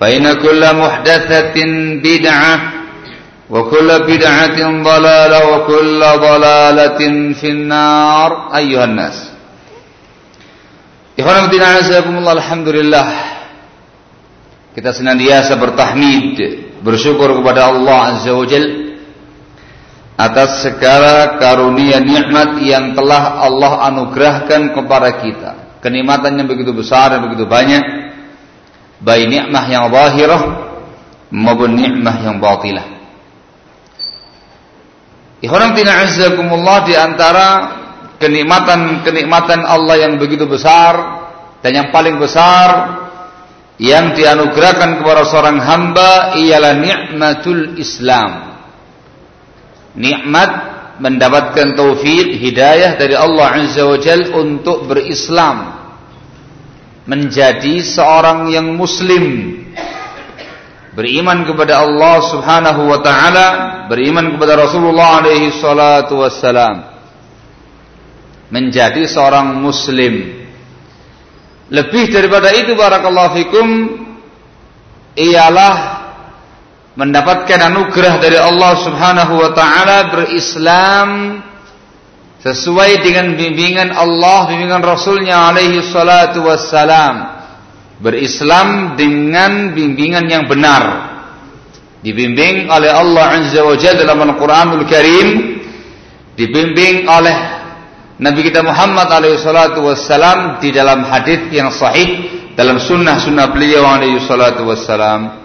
فإن كل محدثة بدعة وكل بدعة ضلالة وكل ضلالة في النار أيها الناس إخوانا الله الحمد لله Kita senantiasa bertahmid, bersyukur kepada Allah Azza wa Jal atas segala karunia nikmat yang telah Allah anugerahkan kepada kita. Kenikmatan yang begitu besar dan begitu banyak, baik nikmah yang zahirah maupun nikmah yang batilah. Ikhwan tina azzakumullah di antara kenikmatan-kenikmatan Allah yang begitu besar dan yang paling besar yang dianugerahkan kepada seorang hamba ialah nikmatul Islam. Nikmat mendapatkan taufik hidayah dari Allah Azza wa Jal untuk berislam. Menjadi seorang yang muslim. Beriman kepada Allah Subhanahu wa taala, beriman kepada Rasulullah alaihi salatu wassalam. Menjadi seorang muslim lebih daripada itu barakallahu fikum ialah mendapatkan anugerah dari Allah Subhanahu wa taala berislam sesuai dengan bimbingan Allah, bimbingan Rasulnya alaihi salatu wassalam. Berislam dengan bimbingan yang benar. Dibimbing oleh Allah Azza wa Jalla dalam Al-Qur'anul Karim, dibimbing oleh Nabi kita Muhammad alaihi salatu wassalam di dalam hadis yang sahih dalam sunnah-sunnah beliau alaihi salatu wassalam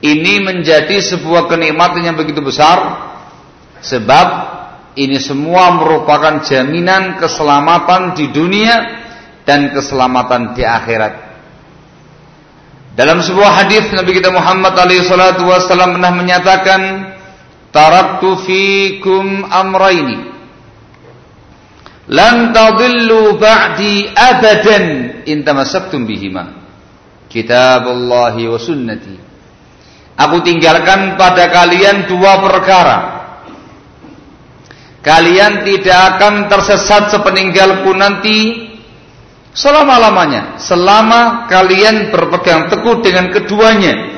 ini menjadi sebuah kenikmatan yang begitu besar sebab ini semua merupakan jaminan keselamatan di dunia dan keselamatan di akhirat. Dalam sebuah hadis Nabi kita Muhammad alaihi salatu wassalam pernah menyatakan taraktu fikum amraini. Lan tadillu ba'di abadan in tamassaktum bihima. Kitabullahi wa sunnati. Aku tinggalkan pada kalian dua perkara kalian tidak akan tersesat sepeninggalku nanti selama-lamanya. Selama kalian berpegang teguh dengan keduanya.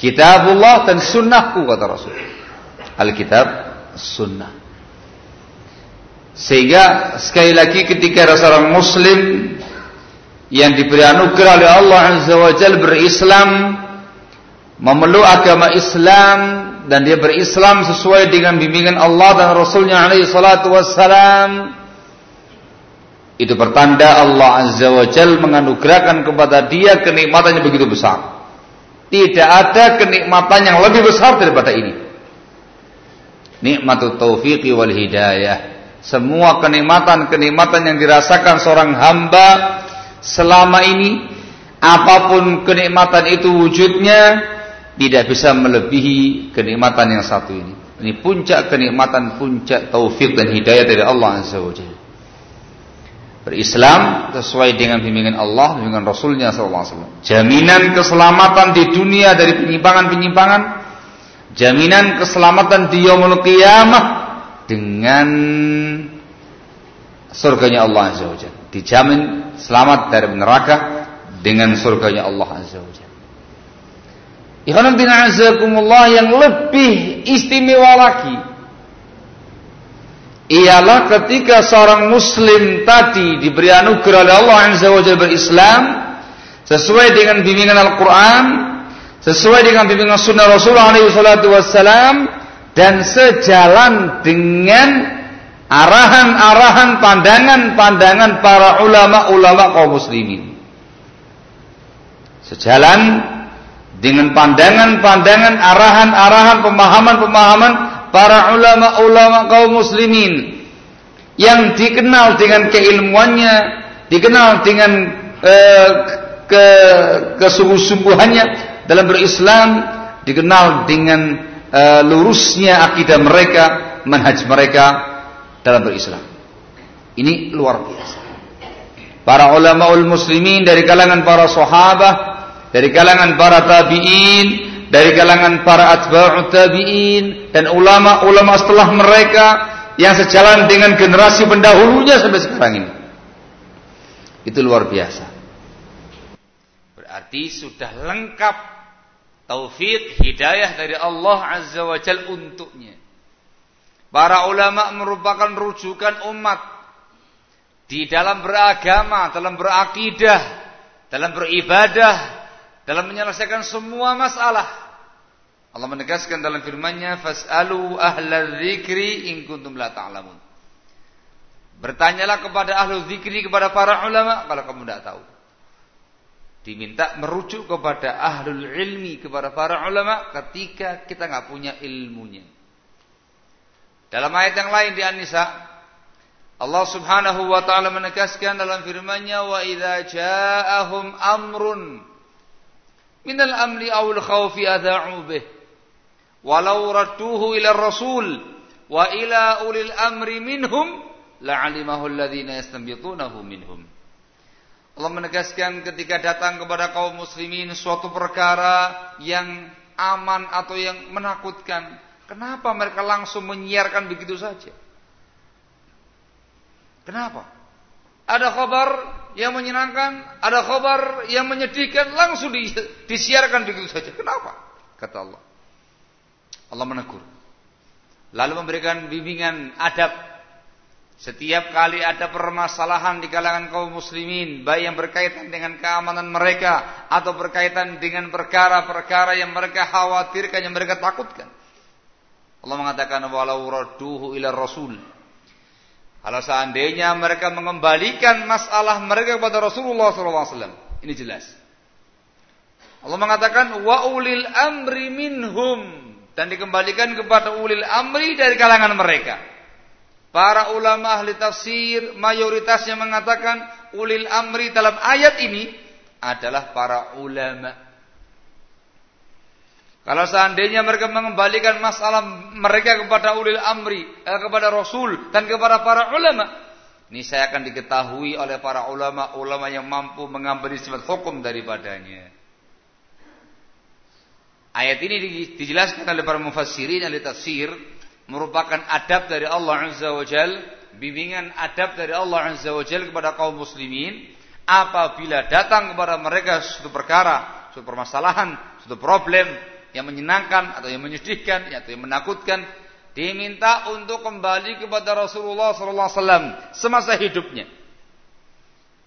Kitabullah dan sunnahku kata Rasul. Alkitab sunnah. Sehingga sekali lagi ketika ada seorang muslim yang diberi anugerah oleh Allah Azza wa Jal berislam memeluk agama Islam dan dia berislam sesuai dengan bimbingan Allah dan Rasulnya alaihi salatu wassalam itu pertanda Allah Azza wa Jal menganugerahkan kepada dia kenikmatan yang begitu besar Tidak ada kenikmatan yang lebih besar daripada ini. Nikmatut taufiqi wal hidayah. Semua kenikmatan-kenikmatan yang dirasakan seorang hamba selama ini apa pun kenikmatan itu wujudnya tidak bisa melebihi kenikmatan yang satu ini. Ini puncak kenikmatan, puncak taufik dan hidayah dari Allah Azza wa Jalla. Berislam sesuai dengan bimbingan Allah, bimbingan Rasulnya SAW. Jaminan keselamatan di dunia dari penyimpangan-penyimpangan. Jaminan keselamatan di yaumul qiyamah dengan surganya Allah Azza wa Jalla. Dijamin selamat dari neraka dengan surganya Allah Azza wa Jalla. Ikhwan bin azakumullah yang lebih istimewa lagi ialah ketika seorang muslim tadi diberi anugerah oleh Allah Azza wa Jalla berislam sesuai dengan bimbingan Al-Qur'an, sesuai dengan bimbingan sunnah Rasulullah wassalam dan sejalan dengan arahan-arahan pandangan-pandangan para ulama-ulama kaum muslimin. Sejalan dengan pandangan-pandangan, arahan-arahan, pemahaman-pemahaman para ulama-ulama kaum muslimin yang dikenal dengan keilmuannya, dikenal dengan eh, ke kesungguh-sungguhannya dalam berislam, dikenal dengan eh, lurusnya akidah mereka, manhaj mereka dalam berislam. Ini luar biasa. Para ulama muslimin dari kalangan para sahabat dari kalangan para tabi'in, dari kalangan para atba'ut tabi'in dan ulama-ulama setelah mereka yang sejalan dengan generasi pendahulunya sampai sekarang ini. Itu luar biasa. Berarti sudah lengkap taufik hidayah dari Allah Azza wa Jal untuknya. Para ulama merupakan rujukan umat di dalam beragama, dalam berakidah, dalam beribadah, dalam menyelesaikan semua masalah. Allah menegaskan dalam firman-Nya, "Fas'alu ahla dzikri in kuntum la ta'lamun." Bertanyalah kepada ahlu zikri kepada para ulama kalau kamu tidak tahu. Diminta merujuk kepada ahlul ilmi kepada para ulama ketika kita nggak punya ilmunya. Dalam ayat yang lain di An-Nisa Allah Subhanahu wa taala menegaskan dalam firman-Nya idza ja'ahum min al-amli aw al-khawfi adha'u bih. Walau radduhu ila rasul wa ila ulil amri minhum la'alimahu alladhina yastanbitunahu minhum. Allah menegaskan ketika datang kepada kaum muslimin suatu perkara yang aman atau yang menakutkan. Kenapa mereka langsung menyiarkan begitu saja? Kenapa? Ada kabar yang menyenangkan, ada kabar yang menyedihkan, langsung disiarkan begitu saja. Kenapa? Kata Allah. Allah menegur. Lalu memberikan bimbingan adab. Setiap kali ada permasalahan di kalangan kaum muslimin, baik yang berkaitan dengan keamanan mereka atau berkaitan dengan perkara-perkara yang mereka khawatirkan, yang mereka takutkan. Allah mengatakan walau radduhu ila rasul kalau seandainya mereka mengembalikan masalah mereka kepada Rasulullah SAW, ini jelas. Allah mengatakan wa ulil amri minhum dan dikembalikan kepada ulil amri dari kalangan mereka. Para ulama ahli tafsir mayoritasnya mengatakan ulil amri dalam ayat ini adalah para ulama kalau seandainya mereka mengembalikan masalah mereka kepada ulil amri, eh, kepada Rasul dan kepada para ulama, ini saya akan diketahui oleh para ulama-ulama yang mampu mengambil sifat hukum daripadanya. Ayat ini dijelaskan oleh para mufassirin ahli tafsir merupakan adab dari Allah Azza wa Jal, bimbingan adab dari Allah Azza wa Jal kepada kaum muslimin apabila datang kepada mereka suatu perkara, suatu permasalahan, suatu problem yang menyenangkan atau yang menyedihkan atau yang menakutkan diminta untuk kembali kepada Rasulullah sallallahu alaihi wasallam semasa hidupnya.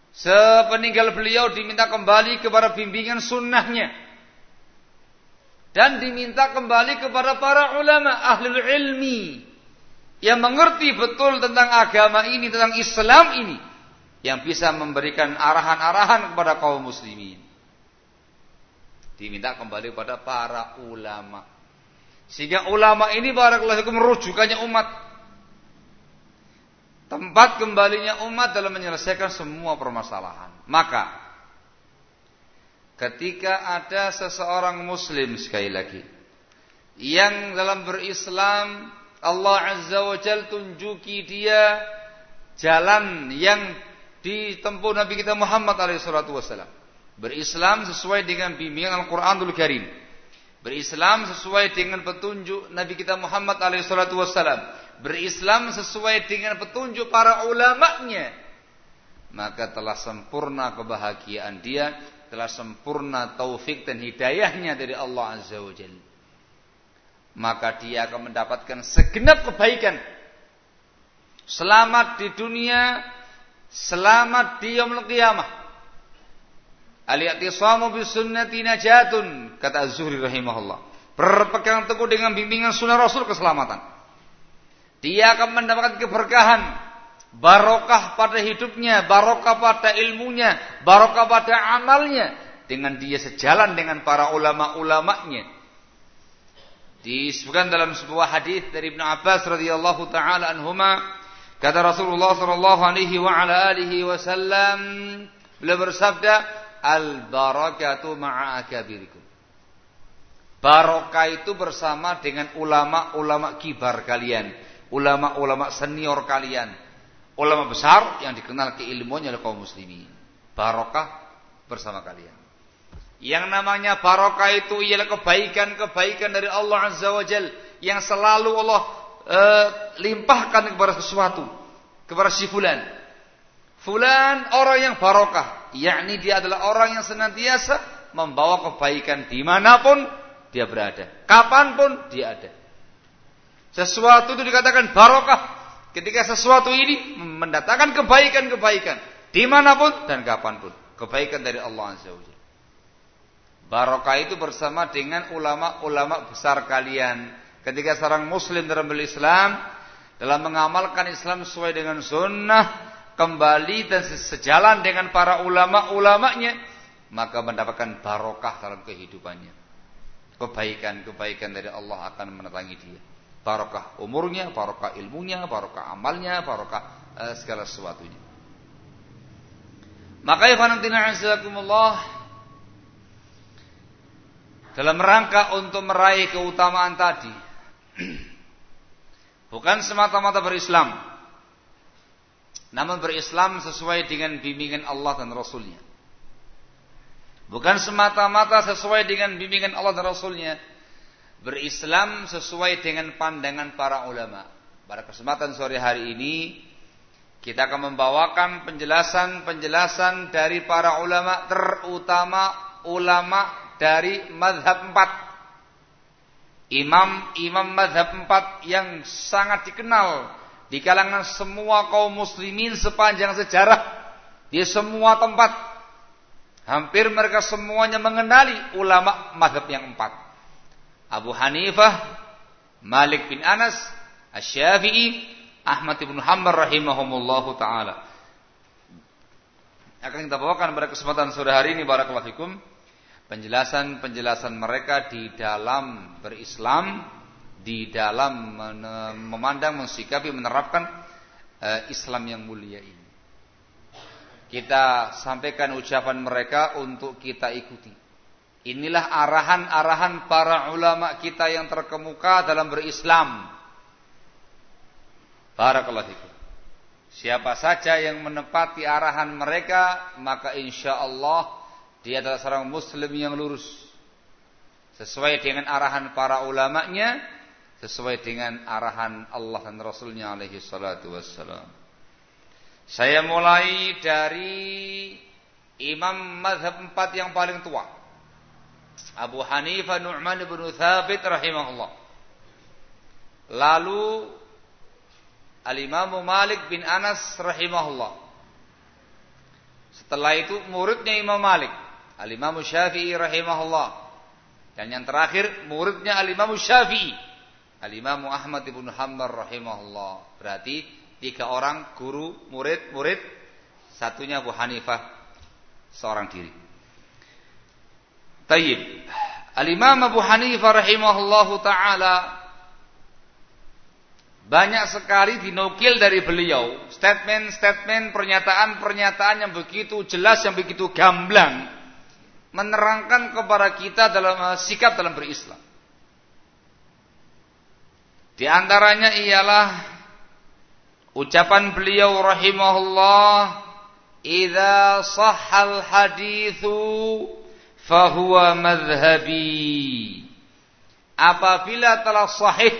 Sepeninggal beliau diminta kembali kepada bimbingan sunnahnya. Dan diminta kembali kepada para ulama ahli ilmi yang mengerti betul tentang agama ini, tentang Islam ini yang bisa memberikan arahan-arahan kepada kaum muslimin. Diminta kembali kepada para ulama. Sehingga ulama ini barakallahu fikum rujukannya umat. Tempat kembalinya umat dalam menyelesaikan semua permasalahan. Maka ketika ada seseorang muslim sekali lagi yang dalam berislam Allah Azza wa Jal tunjuki dia jalan yang ditempuh Nabi kita Muhammad alaihi salatu wasallam. Berislam sesuai dengan bimbingan Al-Qur'anul Karim. Berislam sesuai dengan petunjuk Nabi kita Muhammad alaihi salatu wasallam. Berislam sesuai dengan petunjuk para ulamanya. Maka telah sempurna kebahagiaan dia, telah sempurna taufik dan hidayahnya dari Allah Azza wa Jalla maka dia akan mendapatkan segenap kebaikan. Selamat di dunia, selamat di yaumul qiyamah. Al-i'tisamu bi sunnati najatun kata Az-Zuhri rahimahullah. Berpegang teguh dengan bimbingan sunnah Rasul keselamatan. Dia akan mendapatkan keberkahan, barokah pada hidupnya, barokah pada ilmunya, barokah pada amalnya dengan dia sejalan dengan para ulama-ulamanya Disebutkan dalam sebuah hadis dari Ibnu Abbas radhiyallahu taala anhuma kata Rasulullah sallallahu alaihi wa ala alihi wasallam beliau bersabda al barakatu ma'a akabirikum. Barokah itu bersama dengan ulama-ulama kibar kalian, ulama-ulama senior kalian, ulama besar yang dikenal keilmuannya oleh kaum muslimin. Barokah bersama kalian. Yang namanya barokah itu ialah kebaikan-kebaikan dari Allah Azza wa Jal yang selalu Allah e, limpahkan kepada sesuatu, kepada si fulan. Fulan orang yang barokah, yakni dia adalah orang yang senantiasa membawa kebaikan di mana pun dia berada, kapan pun dia ada. Sesuatu itu dikatakan barokah ketika sesuatu ini mendatangkan kebaikan-kebaikan di mana pun dan kapan pun. Kebaikan dari Allah Azza wa. Barokah itu bersama dengan ulama-ulama besar kalian. Ketika seorang muslim dalam berislam dalam mengamalkan Islam sesuai dengan sunnah, kembali dan sejalan dengan para ulama-ulamanya, maka mendapatkan barokah dalam kehidupannya. Kebaikan-kebaikan dari Allah akan menetangi dia. Barokah umurnya, barokah ilmunya, barokah amalnya, barokah eh, segala sesuatunya. Maka ya azakumullah dalam rangka untuk meraih keutamaan tadi bukan semata-mata berislam namun berislam sesuai dengan bimbingan Allah dan Rasulnya. Bukan semata-mata sesuai dengan bimbingan Allah dan Rasulnya. Berislam sesuai dengan pandangan para ulama. Pada kesempatan sore hari ini kita akan membawakan penjelasan-penjelasan dari para ulama terutama ulama dari madhab empat. Imam-imam madhab empat yang sangat dikenal di kalangan semua kaum muslimin sepanjang sejarah di semua tempat. Hampir mereka semuanya mengenali ulama madhab yang empat. Abu Hanifah, Malik bin Anas, Asy-Syafi'i, Ahmad bin Hanbal rahimahumullahu taala. Akan kita bawakan pada kesempatan sore hari ini barakallahu fikum penjelasan-penjelasan mereka di dalam berislam, di dalam memandang, mensikapi, menerapkan uh, Islam yang mulia ini. Kita sampaikan ucapan mereka untuk kita ikuti. Inilah arahan-arahan para ulama kita yang terkemuka dalam berislam. Barakallahu fikum. Siapa saja yang menepati arahan mereka, maka insya Allah dia adalah seorang muslim yang lurus. Sesuai dengan arahan para ulamanya, sesuai dengan arahan Allah dan Rasulnya alaihi salatu wassalam. Saya mulai dari imam madhab empat yang paling tua. Abu Hanifah Nu'man bin Thabit rahimahullah. Lalu Al-Imam Malik bin Anas rahimahullah. Setelah itu muridnya Imam Malik Al-Imam Syafi'i rahimahullah. Dan yang terakhir muridnya Al-Imam Syafi'i. Al-Imam Ahmad ibn Hanbal rahimahullah. Berarti tiga orang guru, murid, murid. Satunya Abu Hanifah seorang diri. Tayyib. Al-Imam Abu Hanifah rahimahullahu taala banyak sekali dinukil dari beliau statement-statement pernyataan-pernyataan yang begitu jelas yang begitu gamblang menerangkan kepada kita dalam uh, sikap dalam berislam. Di antaranya ialah ucapan beliau rahimahullah, "Idza sahhal haditsu fahuwa madhhabi." Apabila telah sahih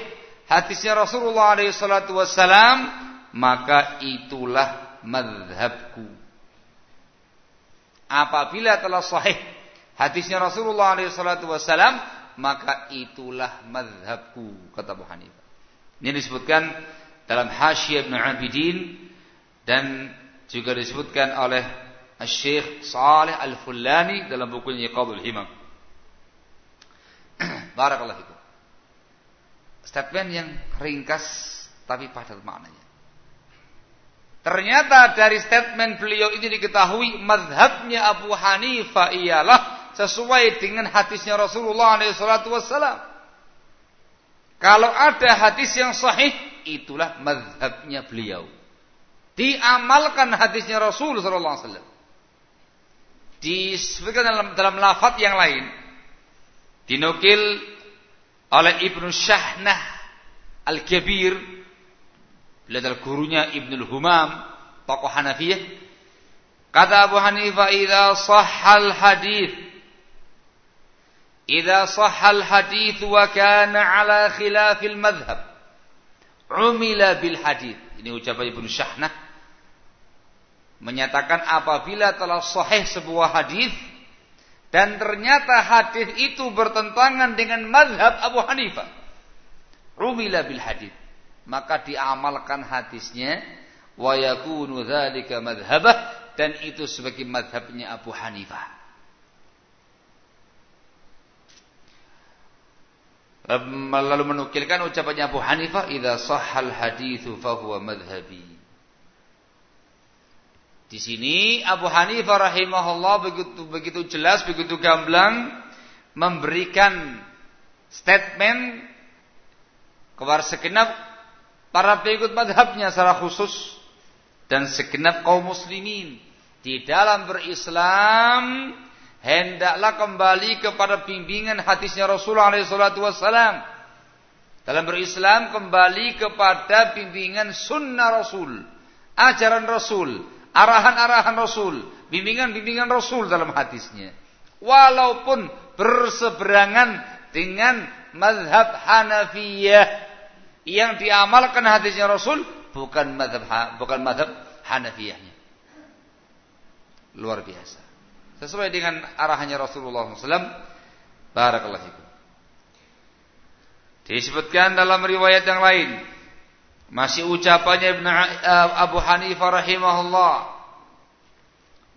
hadisnya Rasulullah SAW maka itulah madhabku. Apabila telah sahih hadisnya Rasulullah SAW maka itulah madhabku kata Abu Hanifah. Ini disebutkan dalam Hasyiah Ibn Abidin dan juga disebutkan oleh Syekh Saleh Al-Fullani dalam bukunya Iqadul Himam. Barakallahu fikum. Statement yang ringkas tapi padat maknanya. Ternyata dari statement beliau ini diketahui madhabnya Abu Hanifah ialah sesuai dengan hadisnya Rasulullah SAW. Kalau ada hadis yang sahih, itulah madhabnya beliau. Diamalkan hadisnya Rasul SAW. Disebutkan dalam, dalam lafaz yang lain. Dinukil oleh Ibnu Syahnah Al-Kabir beliau adalah gurunya Ibnu Humam tokoh Hanafiyah kata Abu Hanifah idza sahhal hadis idza sahhal hadis wa kana ala khilafil madhhab umila bil hadis ini ucapan Ibnu Syahnah menyatakan apabila telah sahih sebuah hadis dan ternyata hadis itu bertentangan dengan mazhab Abu Hanifah. Rumila bil hadis. Maka diamalkan hadisnya wa yakunu dzalika madhhabah dan itu sebagai madhabnya Abu Hanifah. Lalu menukilkan ucapannya Abu Hanifah, "Idza sahhal haditsu fa huwa madhhabi." Di sini Abu Hanifah rahimahullah begitu begitu jelas, begitu gamblang memberikan statement kepada segenap para pengikut madhabnya secara khusus dan segenap kaum muslimin di dalam berislam hendaklah kembali kepada bimbingan hadisnya Rasulullah SAW. Dalam berislam kembali kepada bimbingan sunnah Rasul, ajaran Rasul, arahan-arahan Rasul, bimbingan-bimbingan Rasul dalam hadisnya. Walaupun berseberangan dengan mazhab Hanafiyah yang diamalkan hadisnya Rasul bukan mazhab bukan mazhab Hanafiyahnya. Luar biasa. Sesuai dengan arahannya Rasulullah SAW. Barakallahu fikum. Disebutkan dalam riwayat yang lain masih ucapannya Ibn Abu Hanifah rahimahullah.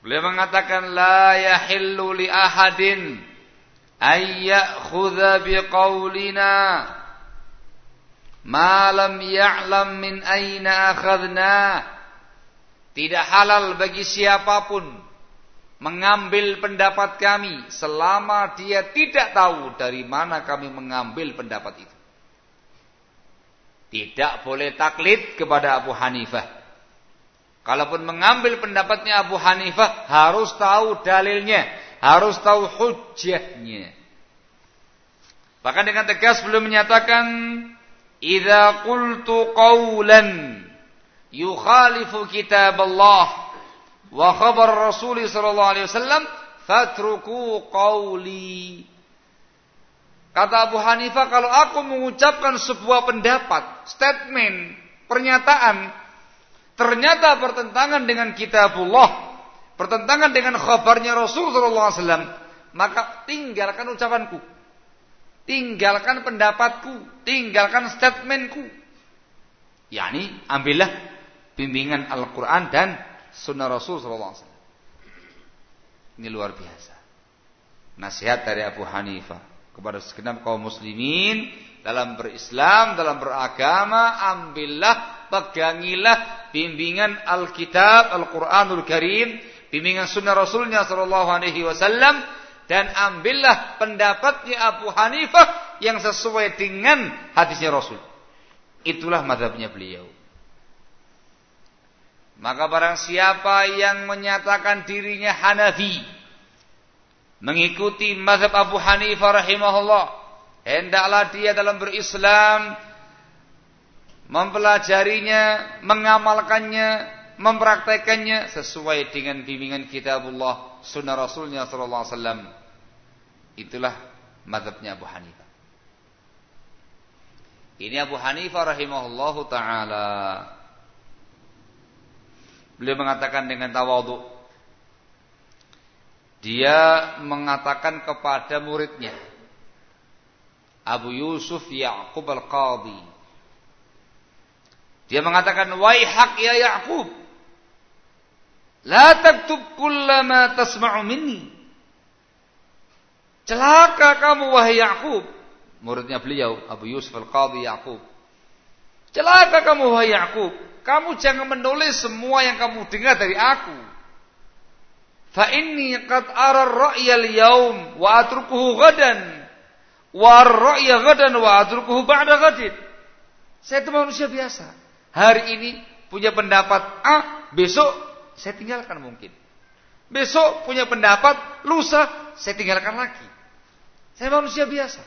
Beliau mengatakan la yahillu li ahadin ay ya'khudha biqaulina ma lam ya'lam min aina akhadna. Tidak halal bagi siapa pun mengambil pendapat kami selama dia tidak tahu dari mana kami mengambil pendapat itu. Tidak boleh taklid kepada Abu Hanifah. Kalaupun mengambil pendapatnya Abu Hanifah, harus tahu dalilnya, harus tahu hujjahnya. Bahkan dengan tegas belum menyatakan, "Idza qultu qawlan yukhalifu kitab Allah wa khabar Rasul sallallahu alaihi wasallam, fatruku qawli." Kata Abu Hanifah, kalau aku mengucapkan sebuah pendapat, statement, pernyataan, ternyata bertentangan dengan kitabullah, bertentangan dengan khabarnya Rasulullah SAW, maka tinggalkan ucapanku. Tinggalkan pendapatku, tinggalkan statementku. Yani, ambillah bimbingan Al-Quran dan sunnah Rasul SAW. Ini luar biasa. Nasihat dari Abu Hanifah kepada segenap kaum muslimin dalam berislam, dalam beragama, ambillah, pegangilah bimbingan Alkitab, Al-Quranul Karim, bimbingan sunnah Rasulnya Sallallahu Alaihi Wasallam, dan ambillah pendapatnya Abu Hanifah yang sesuai dengan hadisnya Rasul. Itulah madhabnya beliau. Maka barang siapa yang menyatakan dirinya Hanafi mengikuti mazhab Abu Hanifah rahimahullah, hendaklah dia dalam berislam mempelajarinya, mengamalkannya, mempraktekannya sesuai dengan bimbingan kitabullah, sunnah Rasulnya sallallahu alaihi wasallam. Itulah mazhabnya Abu Hanifah. Ini Abu Hanifah rahimahullahu taala. Beliau mengatakan dengan tawadhu. Dia mengatakan kepada muridnya Abu Yusuf Ya'qub Al-Qadhi. Dia mengatakan, "Wahai hak ya Ya'qub, la taktub kullama tasma'u minni." Celaka kamu wahai Ya'qub. Muridnya beliau Abu Yusuf Al-Qadhi Ya'qub. Celaka kamu wahai Ya'qub kamu jangan menulis semua yang kamu dengar dari aku. Fa inni qad ara ar-ra'ya al-yawm wa atrukuhu ghadan. Wa ar-ra'ya ghadan wa atrukuhu ba'da ghadin. Saya itu manusia biasa. Hari ini punya pendapat A, besok saya tinggalkan mungkin. Besok punya pendapat, lusa saya tinggalkan lagi. Saya manusia biasa.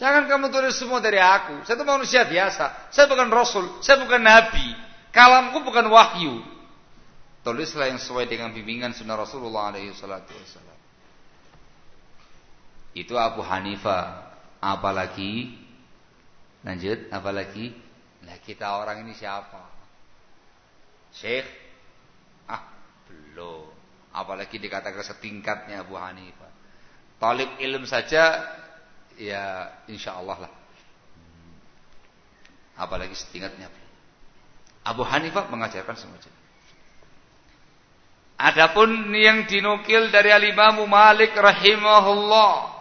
Jangan kamu tulis semua dari aku. Saya itu manusia biasa. Saya bukan rasul, saya bukan nabi. Kalamku bukan wahyu. Tulislah yang sesuai dengan bimbingan sunnah Rasulullah alaihi. Itu Abu Hanifah. Apalagi lanjut, apalagi nah kita orang ini siapa? Syekh? Ah, belum. Apalagi dikatakan setingkatnya Abu Hanifah. Talib ilm saja ya insya Allah lah. Apalagi setingkatnya. Abu Hanifah mengajarkan jenis. Adapun yang dinukil dari Al-Imam Malik rahimahullah.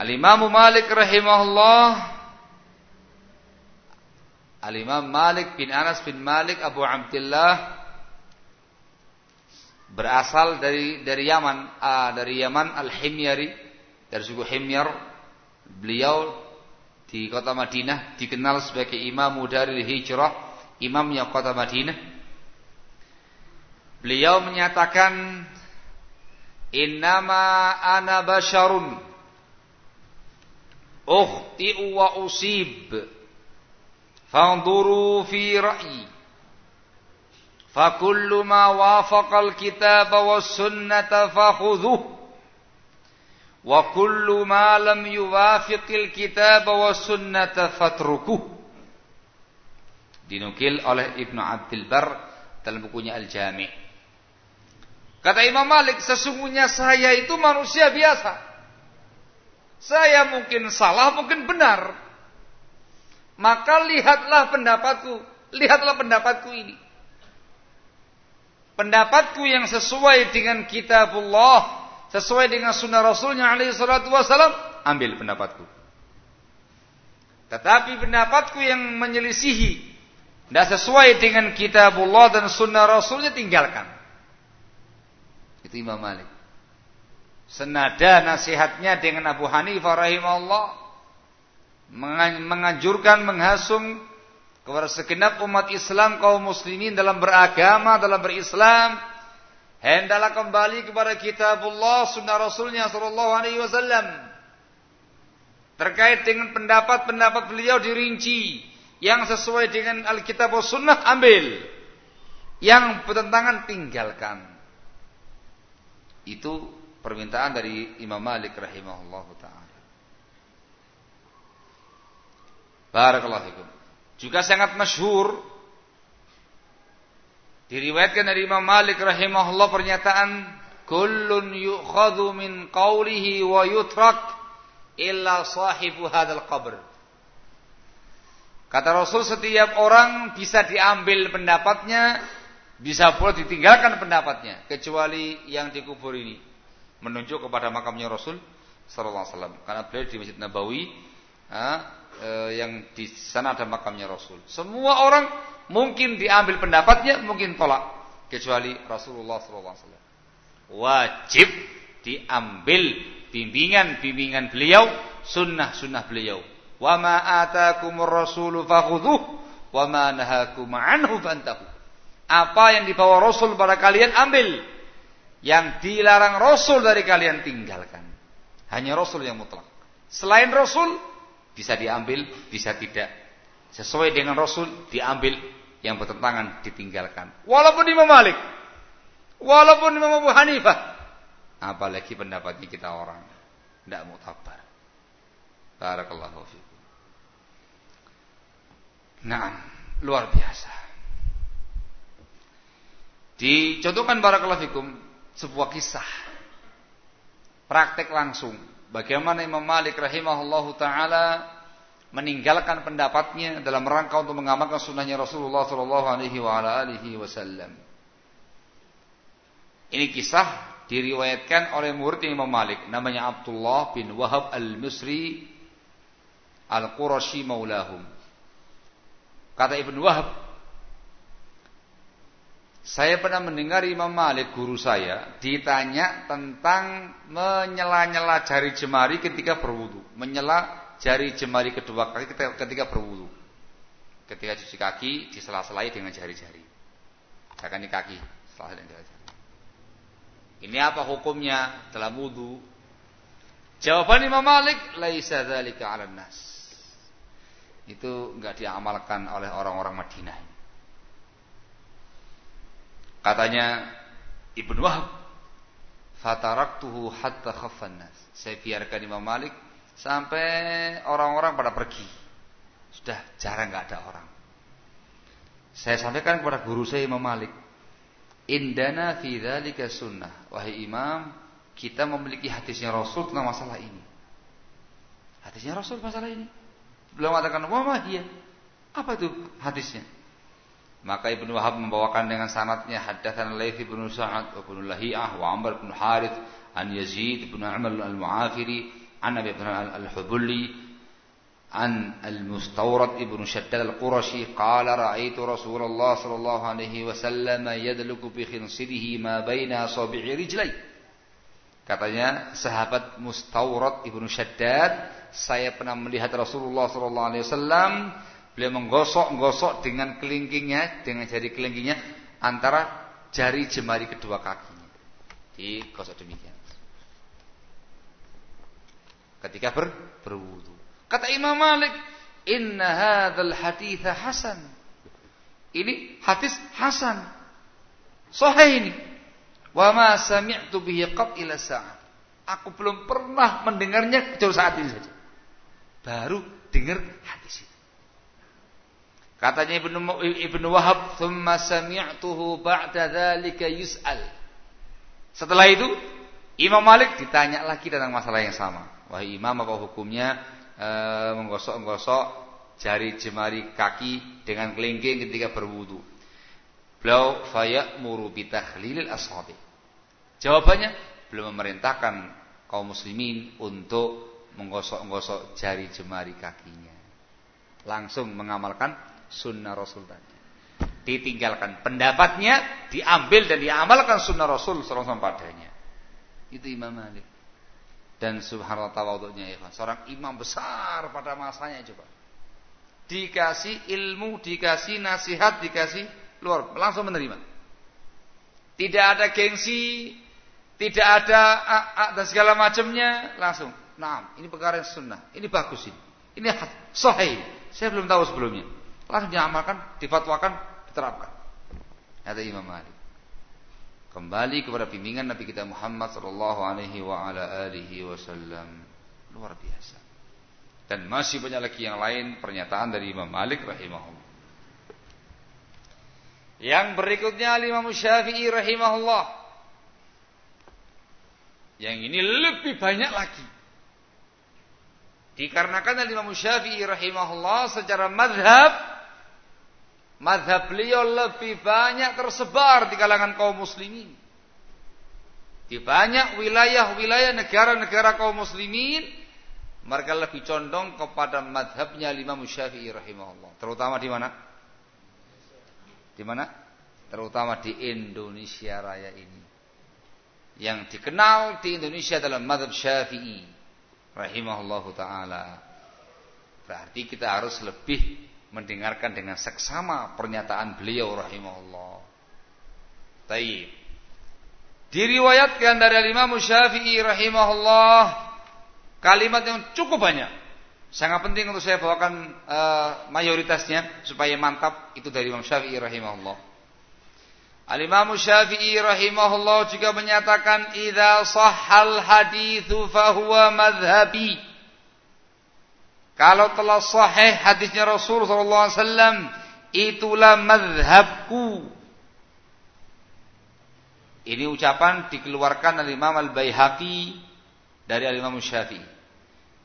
Al-Imam Malik rahimahullah Al-Imam Malik bin Anas bin Malik Abu Abdullah berasal dari dari Yaman, uh, dari Yaman Al-Himyari, dari suku Himyar. Beliau di kota Madinah dikenal sebagai imam dari hijrah, imamnya kota Madinah. Beliau menyatakan Innama ana basharun ukhti'u wa usib fanzuru fi ra'yi فكل ما وافق الكتاب والسنة فخذوه وكل ما لم يوافق الكتاب والسنة فاتركوه dinukil oleh Ibnu Abdul Bar dalam bukunya Al-Jami' kata Imam Malik sesungguhnya saya itu manusia biasa saya mungkin salah mungkin benar maka lihatlah pendapatku lihatlah pendapatku ini pendapatku yang sesuai dengan kitabullah, sesuai dengan sunnah Rasulnya alaihi salatu wasalam, ambil pendapatku. Tetapi pendapatku yang menyelisihi, tidak sesuai dengan kitabullah dan sunnah Rasulnya tinggalkan. Itu Imam Malik. Senada nasihatnya dengan Abu Hanifah rahimahullah menganjurkan menghasung kepada segenap umat Islam kaum muslimin dalam beragama, dalam berislam, hendaklah kembali kepada kitabullah sunnah rasulnya sallallahu alaihi wasallam. Terkait dengan pendapat-pendapat beliau dirinci yang sesuai dengan Alkitab Sunnah ambil, yang bertentangan tinggalkan. Itu permintaan dari Imam Malik rahimahullah taala. Barakallahu fikum. Juga sangat masyhur diriwayatkan dari Imam Malik rahimahullah pernyataan kullun yu'khadhu min qawlihi wa yutrak illa sahibu hadzal qabr. Kata Rasul setiap orang bisa diambil pendapatnya, bisa pula ditinggalkan pendapatnya kecuali yang dikubur ini. Menunjuk kepada makamnya Rasul sallallahu alaihi wasallam. Karena beliau di Masjid Nabawi, eh, yang di sana ada makamnya Rasul. Semua orang mungkin diambil pendapatnya, mungkin tolak. kecuali Rasulullah wasallam. Wajib diambil bimbingan-bimbingan beliau, sunnah-sunnah beliau. Wa ma atakumur rasulu fakhudhuh wa ma nahakum anhu fantahu. Apa yang dibawa Rasul pada kalian ambil. Yang dilarang Rasul dari kalian tinggalkan. Hanya Rasul yang mutlak. Selain Rasul bisa diambil, bisa tidak. Sesuai dengan Rasul diambil, yang bertentangan ditinggalkan. Walaupun Imam Malik, walaupun Imam Abu Hanifah, apalagi pendapatnya kita orang tidak mutabar. Barakallahu fiikum. Nah, luar biasa. Dicontohkan barakallahu fikum sebuah kisah praktek langsung bagaimana Imam Malik rahimahullahu taala meninggalkan pendapatnya dalam rangka untuk mengamalkan sunnahnya Rasulullah Shallallahu Alaihi Wasallam. Ini kisah diriwayatkan oleh murid Imam Malik, namanya Abdullah bin Wahab al-Misri al-Qurashi maulahum. Kata Ibn Wahab, saya pernah mendengar Imam Malik guru saya ditanya tentang menyela-nyela jari jemari ketika berwudu, menyela jari jemari kedua kaki ketika, berwudu. Ketika cuci kaki disela-selai dengan jari-jari. Akan di kaki, setelah dengan jari-jari. Ini apa hukumnya dalam wudu? Jawaban Imam Malik, laisa dzalika 'alan nas. Itu enggak diamalkan oleh orang-orang Madinah. Katanya Ibnu Wahab, "Fataraktuhu hatta khaffan nas." Saya biarkan Imam Malik sampai orang-orang pada pergi. Sudah jarang nggak ada orang. Saya sampaikan kepada guru saya Imam Malik, "Indana fi dzalika sunnah." Wahai Imam, kita memiliki hadisnya Rasul tentang masalah ini. Hadisnya Rasul masalah ini. Belum mengatakan, "Wah, iya." Apa itu hadisnya? Maka Ibnu Wahab membawakan dengan sanatnya haddatsan Laits bin Sa'ad wa bin Lahiyah wa Amr bin Harith an Yazid bin Amr al-Mu'afiri an Abi Abdurrahman al-Hubuli an al-Mustawrad ibn Shaddad al-Qurashi qala ra'aitu Rasulullah sallallahu alaihi wasallam yadluku bi khinsirihi ma baina asabi'i rijlai. Katanya sahabat Mustawrad ibnu Shaddad saya pernah melihat Rasulullah sallallahu alaihi wasallam Beliau menggosok-gosok dengan kelingkingnya, dengan jari kelingkingnya antara jari jemari kedua kakinya. Digosok demikian. Ketika ber, berwudu. Kata Imam Malik, "Inna hadzal hadits hasan." Ini hadis hasan. Sahih ini. Wa ma sami'tu bihi qat ila sa'at. Aku belum pernah mendengarnya kecuali saat ini saja. Baru dengar hadis ini. Katanya Ibnu Ibnu Wahab, "Tsumma sami'tuhu ba'da dzalika yus'al." Setelah itu Imam Malik ditanya lagi tentang masalah yang sama. Wahai Imam apa hukumnya e, menggosok-gosok jari jemari kaki dengan kelingking ketika berwudu? Beliau fayamuru bi takhlilil ashabi. Jawabannya belum memerintahkan kaum muslimin untuk menggosok-gosok jari jemari kakinya. Langsung mengamalkan sunnah Rasul tadi. Ditinggalkan pendapatnya, diambil dan diamalkan sunnah Rasul SAW padanya. Itu Imam Malik. Dan subhanallah tawaduknya ya Seorang imam besar pada masanya coba. Dikasih ilmu, dikasih nasihat, dikasih luar langsung menerima. Tidak ada gengsi, tidak ada a, a, dan segala macamnya, langsung. Nah, ini perkara yang sunnah, ini bagus ini. Ini sahih. Saya belum tahu sebelumnya langsung diamalkan, difatwakan, diterapkan. Ada Imam Malik. Kembali kepada bimbingan Nabi kita Muhammad sallallahu alaihi wa ala alihi wasallam. Luar biasa. Dan masih banyak lagi yang lain pernyataan dari Imam Malik rahimahullah. Yang berikutnya Imam Syafi'i rahimahullah. Yang ini lebih banyak lagi. Dikarenakan Imam Syafi'i rahimahullah secara madhab Madhab beliau lebih banyak tersebar di kalangan kaum muslimin. Di banyak wilayah-wilayah negara-negara kaum muslimin, mereka lebih condong kepada madhabnya Imam Syafi'i rahimahullah. Terutama di mana? Di mana? terutama di Indonesia Raya ini. Yang dikenal di Indonesia dalam madhab syafi'i. Rahimahullahu ta'ala. Berarti kita harus lebih mendengarkan dengan seksama pernyataan beliau rahimahullah. Taib. Diriwayatkan dari Imam Syafi'i rahimahullah kalimat yang cukup banyak. Sangat penting untuk saya bawakan uh, mayoritasnya supaya mantap itu dari Imam Syafi'i rahimahullah. Al-Imam Syafi'i rahimahullah juga menyatakan idza sahhal haditsu fahuwa madhhabi. Kalau telah sahih hadisnya Rasul sallallahu alaihi wasallam itulah madhabku ini ucapan dikeluarkan oleh Imam Al-Baihaqi dari Al-Imam Syafi'i.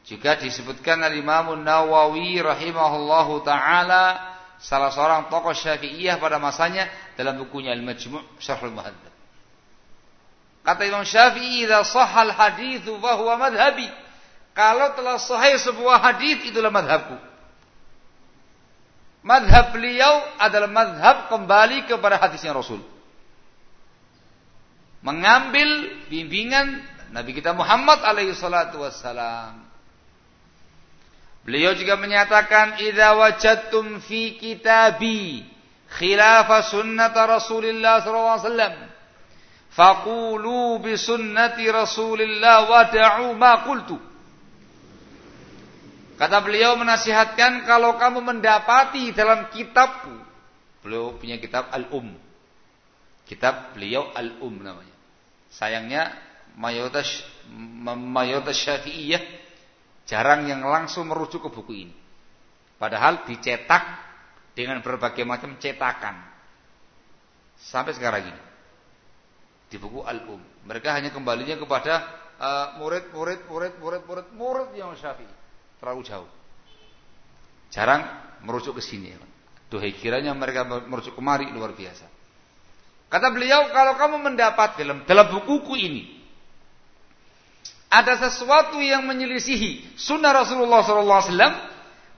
Juga disebutkan oleh Imam Nawawi rahimahullahu taala salah seorang tokoh Syafi'iyah pada masanya dalam bukunya Al-Majmu' Syarhul Muhadzab. Kata Imam Syafi'i, "Idza sahhal haditsu fa huwa madhhabi." Kalau telah sahih sebuah hadis itulah madhabku. Madhab beliau adalah madhab kembali kepada hadisnya Rasul mengambil bimbingan Nabi kita Muhammad alaihi salatu wassalam. Beliau juga menyatakan idza wajadtum fi kitabi khilafa sunnat Rasulillah sallallahu alaihi wasallam faqulu bi sunnati Rasulillah wa da'u ma qultu. Kata beliau menasihatkan kalau kamu mendapati dalam kitabku beliau punya kitab Al-Um. Kitab beliau Al-Um namanya. Sayangnya mayoritas mayoritas Syafi'iyah jarang yang langsung merujuk ke buku ini. Padahal dicetak dengan berbagai macam cetakan. Sampai sekarang ini. Di buku Al-Um. Mereka hanya kembalinya kepada uh, murid, murid, murid, murid, murid, murid yang Syafi'i. Terlalu jauh. Jarang merujuk ke sini. Duhai kiranya mereka merujuk kemari luar biasa. Kata beliau, kalau kamu mendapat film dalam bukuku ini ada sesuatu yang menyelisihi sunnah Rasulullah SAW,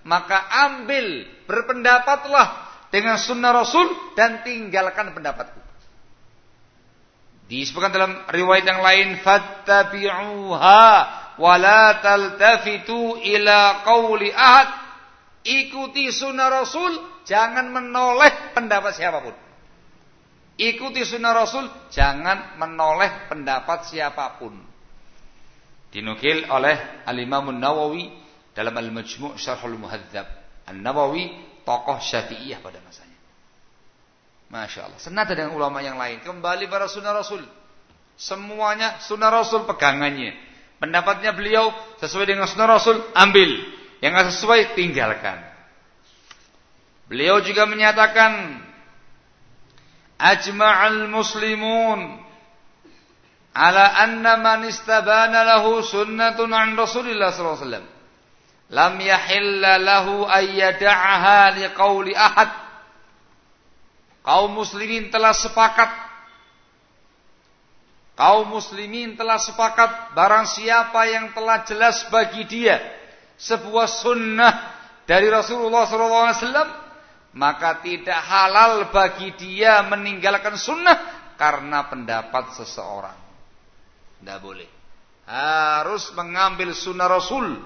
maka ambil berpendapatlah dengan sunnah Rasul dan tinggalkan pendapatku. Disebutkan dalam riwayat yang lain, fattabi'uha wa la taltafitu ila qawli ahad. Ikuti sunnah Rasul, jangan menoleh pendapat siapa pun. Ikuti sunnah Rasul, jangan menoleh pendapat siapa pun. Dinukil oleh Al-Imam Nawawi dalam Al-Majmu' Syarhul Muhadzab. Al-Nawawi tokoh Syafi'iyah pada masanya. Masya Allah. Senada dengan ulama yang lain. Kembali pada sunnah Rasul. Semuanya sunnah Rasul pegangannya. Pendapatnya beliau sesuai dengan sunnah Rasul, ambil. Yang nggak sesuai, tinggalkan. Beliau juga menyatakan, Ajma'al muslimun ala anna man istabana lahu sunnatun an Rasulillah SAW. lam yahilla lahu ayyada'aha liqawli ahad kaum muslimin telah sepakat kaum muslimin telah sepakat barang siapa yang telah jelas bagi dia sebuah sunnah dari Rasulullah SAW maka tidak halal bagi dia meninggalkan sunnah karena pendapat seseorang. Tidak boleh. Harus mengambil sunnah Rasul.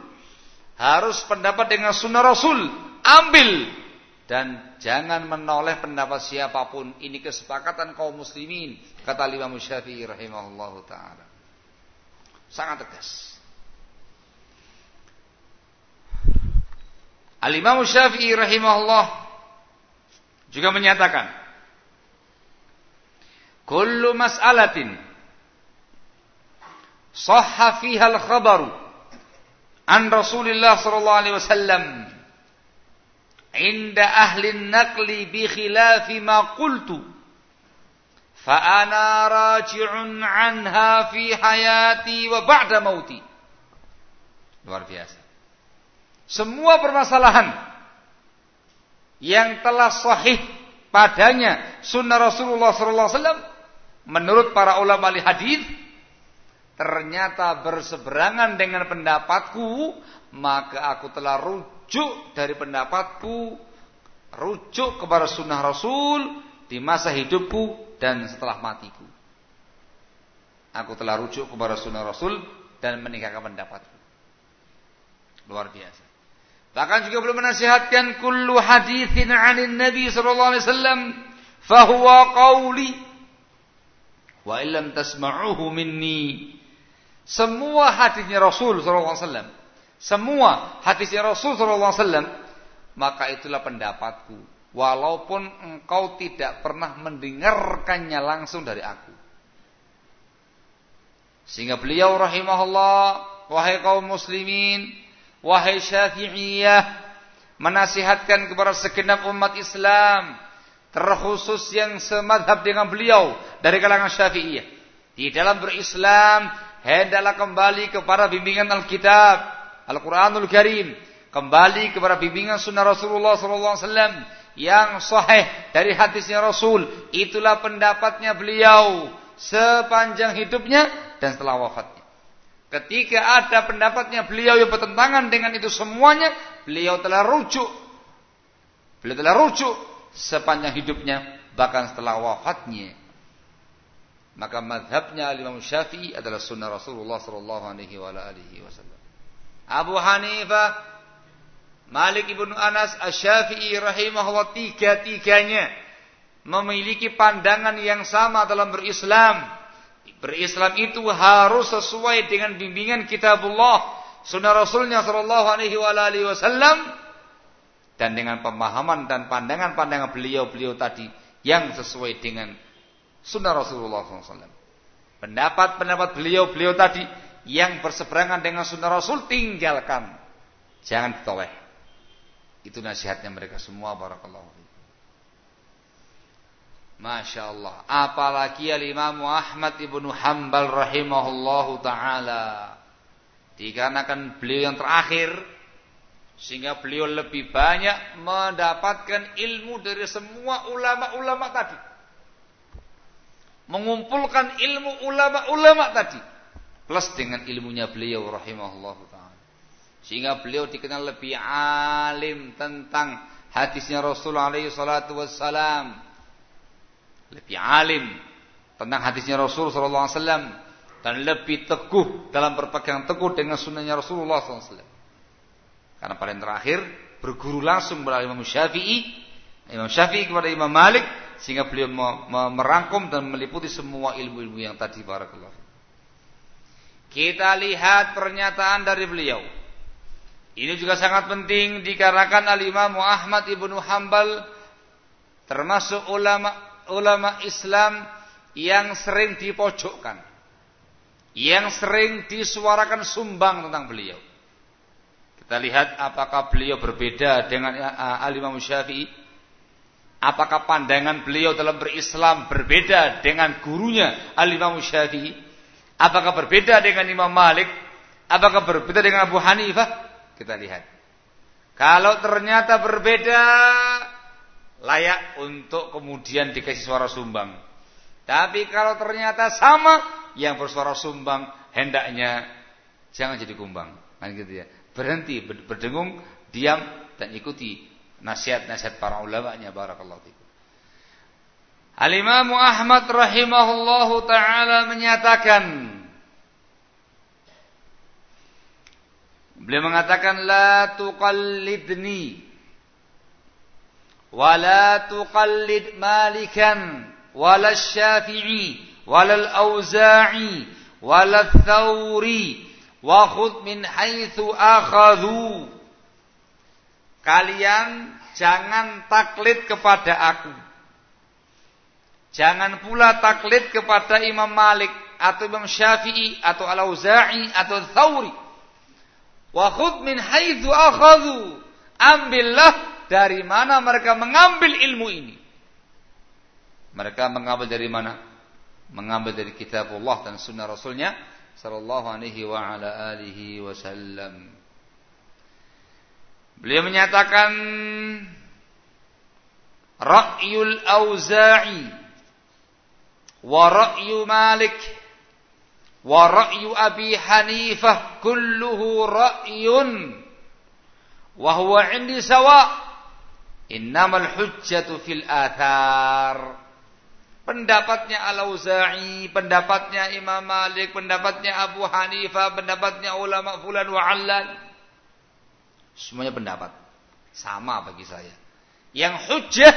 Harus pendapat dengan sunnah Rasul. Ambil. Dan jangan menoleh pendapat siapa pun. Ini kesepakatan kaum muslimin. Kata Imam Syafi'i rahimahullah ta'ala. Sangat tegas. Al-Imam Syafi'i rahimahullah juga menyatakan kullu mas'alatin sahha fiha al-khabaru an Rasulillah sallallahu alaihi wasallam inda ahli naqli bi khilafi ma qultu. Fa ana raji'un anha fi hayati wa ba'da mauti. Luar biasa. Semua permasalahan yang telah sahih padanya sunnah Rasulullah SAW menurut para ulama hadis ternyata berseberangan dengan pendapatku maka aku telah rujuk dari pendapatku rujuk kepada sunnah Rasul di masa hidupku dan setelah matiku. Aku telah rujuk kepada sunnah Rasul dan meninggalkan pendapatku. Luar biasa. Bahkan juga belum menasihatkan kullu hadithin 'anil Nabi sallallahu alaihi wasallam fahuwa qawli wa illam tasma'uhu minni. Semua hadisnya Rasul sallallahu alaihi wasallam, semua hadisnya Rasul sallallahu alaihi wasallam, maka itulah pendapatku walaupun engkau tidak pernah mendengarkannya langsung dari aku. Sehingga beliau rahimahullah, wahai kaum muslimin, wahai syafi'iyah, menasihatkan kepada segenap umat Islam, terkhusus yang semadhab dengan beliau dari kalangan syafi'iyah. Di dalam berislam, hendaklah kembali kepada bimbingan Alkitab, Al-Quranul Karim, kembali kepada bimbingan sunnah Rasulullah SAW yang sahih dari hadisnya Rasul. Itulah pendapatnya beliau sepanjang hidupnya dan setelah wafatnya. Ketika ada pendapatnya beliau yang bertentangan dengan itu semuanya, beliau telah rujuk. Beliau telah rujuk sepanjang hidupnya, bahkan setelah wafatnya. Maka madhabnya Imam Syafi'i adalah sunnah Rasulullah sallallahu alaihi wasallam. Abu Hanifah, Malik ibnu Anas, Asy-Syafi'i rahimahullah tiga-tiganya memiliki pandangan yang sama dalam berislam Berislam itu harus sesuai dengan bimbingan kitabullah, sunnah rasulnya sallallahu alaihi wasallam dan dengan pemahaman dan pandangan-pandangan beliau-beliau tadi yang sesuai dengan sunnah Rasulullah SAW. Pendapat-pendapat beliau-beliau tadi yang berseberangan dengan sunnah Rasul tinggalkan. Jangan ditoleh. Itu nasihatnya mereka semua barakallahu Masya Allah. Apalagi al-Imam Ahmad ibnu Hanbal rahimahullahu ta'ala. Dikarenakan beliau yang terakhir. Sehingga beliau lebih banyak mendapatkan ilmu dari semua ulama-ulama tadi. Mengumpulkan ilmu ulama-ulama tadi. Plus dengan ilmunya beliau rahimahullahu ta'ala. Sehingga beliau dikenal lebih alim tentang hadisnya Rasulullah alaihi salatu wassalam lebih alim tentang hadisnya Rasul sallallahu alaihi wasallam dan lebih teguh dalam berpegang teguh dengan sunnahnya Rasulullah SAW. Karena paling terakhir berguru langsung kepada Imam Syafi'i, Imam Syafi'i kepada Imam Malik sehingga beliau merangkum dan meliputi semua ilmu-ilmu yang tadi barakallahu. Kita lihat pernyataan dari beliau. Ini juga sangat penting dikarenakan Al-Imam Ahmad Ibnu Hambal termasuk ulama ulama Islam yang sering dipojokkan, yang sering disuarakan sumbang tentang beliau. Kita lihat apakah beliau berbeda dengan uh, Al-Imam Syafi'i? Apakah pandangan beliau dalam berislam berbeda dengan gurunya Al-Imam Syafi'i? Apakah berbeda dengan Imam Malik? Apakah berbeda dengan Abu Hanifah? Kita lihat. Kalau ternyata berbeda, layak untuk kemudian dikasih suara sumbang. Tapi kalau ternyata sama, yang bersuara sumbang hendaknya jangan jadi kumbang. Kan gitu ya. Berhenti berdengung, diam dan ikuti nasihat-nasihat para ulamanya barakallahu. Al-Imam Ahmad rahimahullahu taala menyatakan Beliau mengatakan la tuqallidni wa la tuqallid malikan wala syafi'i wala al-auza'i wala Tsauri wa khudh min haitsu akhadhu. Kalian jangan taklid kepada aku jangan pula taklid kepada Imam Malik atau Imam Syafi'i atau Al-Auza'i atau Thawri wa khudh min haitsu akhadhu ambillah dari mana mereka mengambil ilmu ini? Mereka mengambil dari mana? Mengambil dari kitab Allah dan sunnah Rasulnya sallallahu alaihi wa ala alihi wasallam. Beliau menyatakan ra'yul auza'i wa ra'yu malik wa ra'yu abi hanifah kulluhu ra'yun wa huwa indi sawa' Innamal hujjatu fil athar. Pendapatnya Al-Auza'i, pendapatnya Imam Malik, pendapatnya Abu Hanifah, pendapatnya ulama fulan wa allan. Semuanya pendapat. Sama bagi saya. Yang hujjah,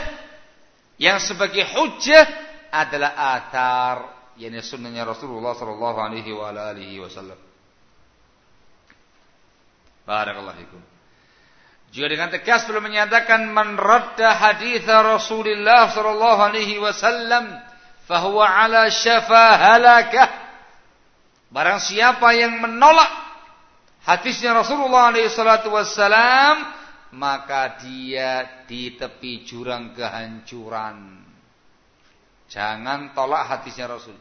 yang sebagai hujjah adalah atar, yakni sunnahnya Rasulullah sallallahu alaihi wa alihi wasallam. Barakallahu fikum. Juga dengan tegas belum menyatakan man hadis Rasulullah sallallahu alaihi wasallam fahuwa ala syafa halakah. Barang siapa yang menolak hadisnya Rasulullah alaihi salatu wasallam maka dia di tepi jurang kehancuran. Jangan tolak hadisnya Rasul.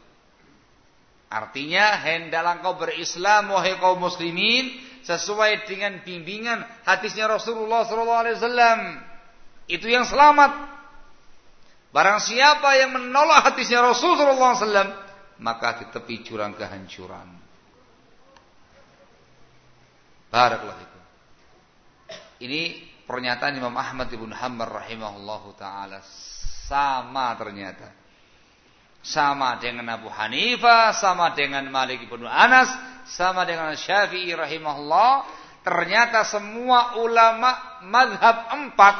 Artinya hendaklah kau berislam wahai kaum muslimin sesuai dengan bimbingan hadisnya Rasulullah SAW. Itu yang selamat. Barang siapa yang menolak hadisnya Rasulullah SAW, maka di tepi jurang kehancuran. Barakallahu Ini pernyataan Imam Ahmad ibn Hanbal rahimahullahu taala sama ternyata. Sama dengan Abu Hanifah, sama dengan Malik ibn Anas, sama dengan Syafi'i rahimahullah, ternyata semua ulama madhab empat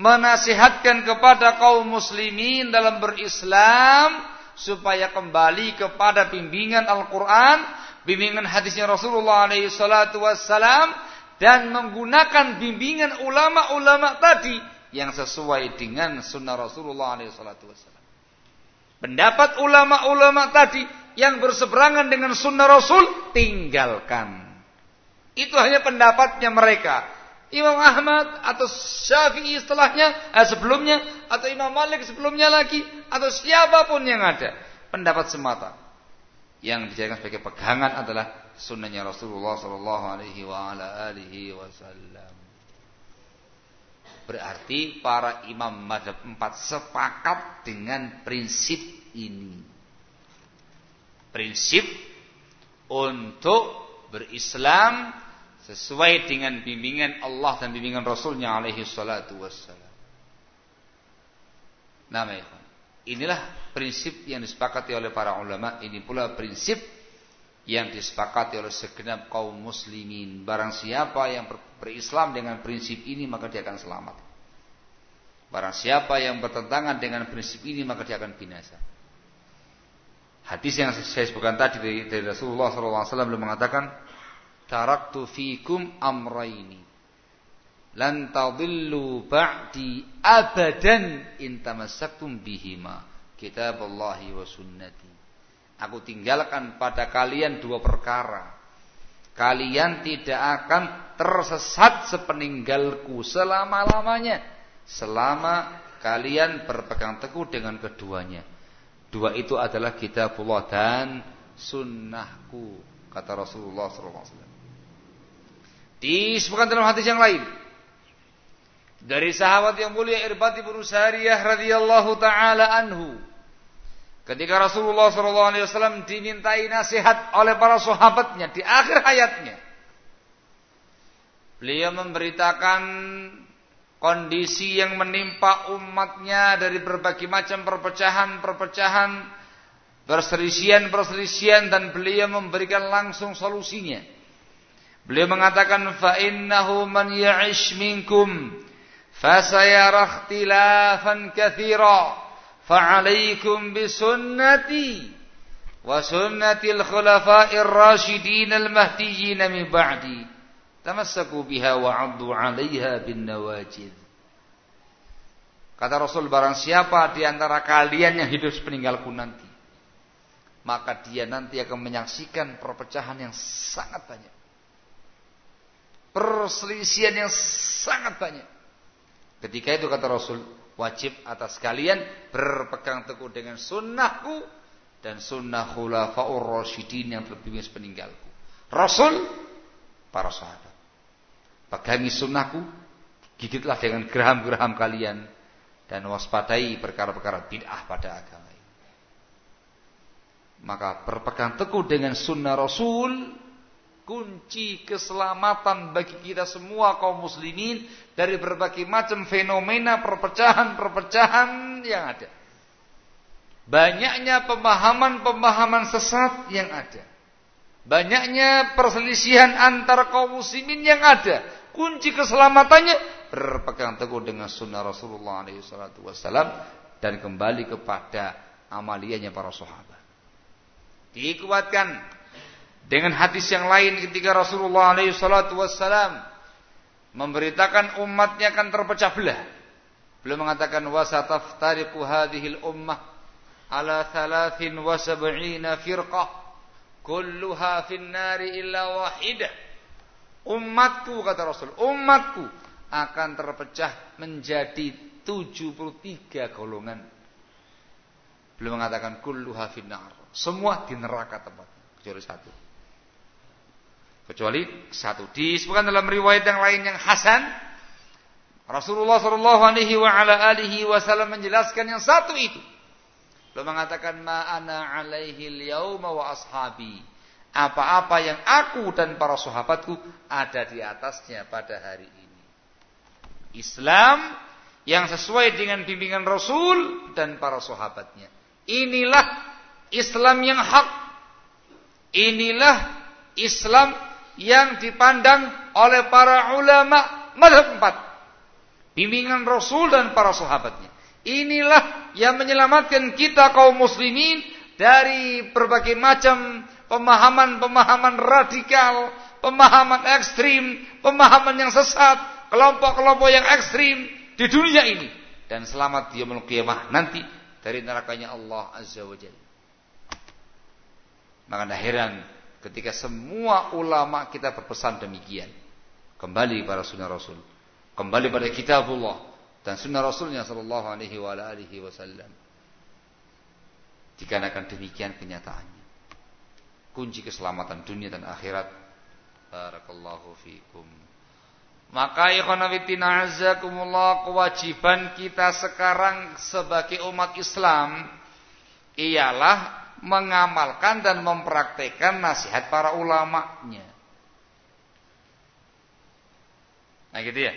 menasihatkan kepada kaum muslimin dalam berislam supaya kembali kepada bimbingan Al-Quran, bimbingan hadisnya Rasulullah SAW, dan menggunakan bimbingan ulama-ulama tadi yang sesuai dengan sunnah Rasulullah SAW. Pendapat ulama-ulama tadi yang berseberangan dengan sunnah Rasul, tinggalkan. Itu hanya pendapatnya mereka. Imam Ahmad atau Syafi'i setelahnya, eh, sebelumnya, atau Imam Malik sebelumnya lagi, atau siapa pun yang ada. Pendapat semata. Yang dijadikan sebagai pegangan adalah sunnahnya Rasulullah Wasallam. Berarti para imam madhab empat sepakat dengan prinsip ini prinsip untuk berislam sesuai dengan bimbingan Allah dan bimbingan Rasulnya alaihi salatu wassalam. Ya. Inilah prinsip yang disepakati oleh para ulama. Ini pula prinsip yang disepakati oleh segenap kaum muslimin. Barang siapa yang berislam dengan prinsip ini maka dia akan selamat. Barang siapa yang bertentangan dengan prinsip ini maka dia akan binasa. Hadis yang saya sebutkan tadi dari, dari Rasulullah SAW belum mengatakan, Taraktu fikum amraini. Lan tadillu ba'di abadan intamassakum bihima. Kitab Allahi wa sunnati. Aku tinggalkan pada kalian dua perkara. Kalian tidak akan tersesat sepeninggalku selama-lamanya. Selama kalian berpegang teguh dengan keduanya Dua itu adalah kitabullah dan sunnahku kata Rasulullah SAW. Disebutkan dalam hadis yang lain dari sahabat yang mulia Irbad bin Sariyah radhiyallahu taala anhu ketika Rasulullah SAW dimintai nasihat oleh para sahabatnya di akhir hayatnya beliau memberitakan kondisi yang menimpa umatnya dari berbagai macam perpecahan-perpecahan, perselisihan-perselisihan dan beliau memberikan langsung solusinya. Beliau mengatakan fa innahu man ya'ish minkum fasayara ikhtilafan katsira fa'alaikum bisunnati wa sunnatil khulafa'ir rasyidin al-mahdiyyin min ba'di tamassaku biha wa 'addu 'alaiha bin nawajid. Kata Rasul barang siapa di antara kalian yang hidup sepeninggalku nanti, maka dia nanti akan menyaksikan perpecahan yang sangat banyak. Perselisihan yang sangat banyak. Ketika itu kata Rasul, wajib atas kalian berpegang teguh dengan sunnahku dan sunnah khulafaur rasyidin yang terbimbing sepeninggalku. Rasul, para sahabat. Pegangi sunnahku, gigitlah dengan geraham-geraham kalian dan waspadai perkara-perkara bid'ah pada agama ini. Maka berpegang teguh dengan sunnah Rasul kunci keselamatan bagi kita semua kaum muslimin dari berbagai macam fenomena perpecahan-perpecahan yang ada. Banyaknya pemahaman-pemahaman sesat yang ada. Banyaknya perselisihan antar kaum muslimin yang ada. Kunci keselamatannya berpegang teguh dengan sunnah Rasulullah SAW dan kembali kepada amaliyahnya para sahabat. Dikuatkan dengan hadis yang lain ketika Rasulullah SAW memberitakan umatnya akan terpecah belah. Beliau mengatakan wasataftariqu hadhil ummah ala thalathin wa sab'ina firqah kulluha fin nari illa wahidah umatku kata Rasul umatku akan terpecah menjadi 73 golongan. Belum mengatakan kulluha fin nar semua di neraka tempat kecuali satu. Kecuali satu. Disebutkan dalam riwayat yang lain yang hasan Rasulullah Shallallahu Alaihi Wasallam menjelaskan yang satu itu. Beliau mengatakan ma'ana alaihi yauma wa ashabi. Apa-apa yang aku dan para sahabatku ada di atasnya pada hari ini. Islam yang sesuai dengan bimbingan Rasul dan para sahabatnya. Inilah Islam yang hak. Inilah Islam yang dipandang oleh para ulama madhab empat. Bimbingan Rasul dan para sahabatnya. Inilah yang menyelamatkan kita kaum muslimin dari berbagai macam pemahaman-pemahaman radikal, pemahaman ekstrim, pemahaman yang sesat, kelompok-kelompok yang ekstrim di dunia ini dan selamat dia kiamah nanti dari nerakanya Allah Azza wa Jalla. Maka tidak heran ketika semua ulama kita berpesan demikian. Kembali pada sunnah Rasul. Kembali pada kitabullah dan sunnah Rasulnya Shallallahu Alaihi Wasallam. Dikarenakan demikian kenyataannya, kunci keselamatan dunia dan akhirat. Barakallahu fiikum. Maka ikhwanafitina azakumullah kewajiban kita sekarang sebagai umat Islam ialah mengamalkan dan mempraktekkan nasihat para ulamanya. Nah gitu ya.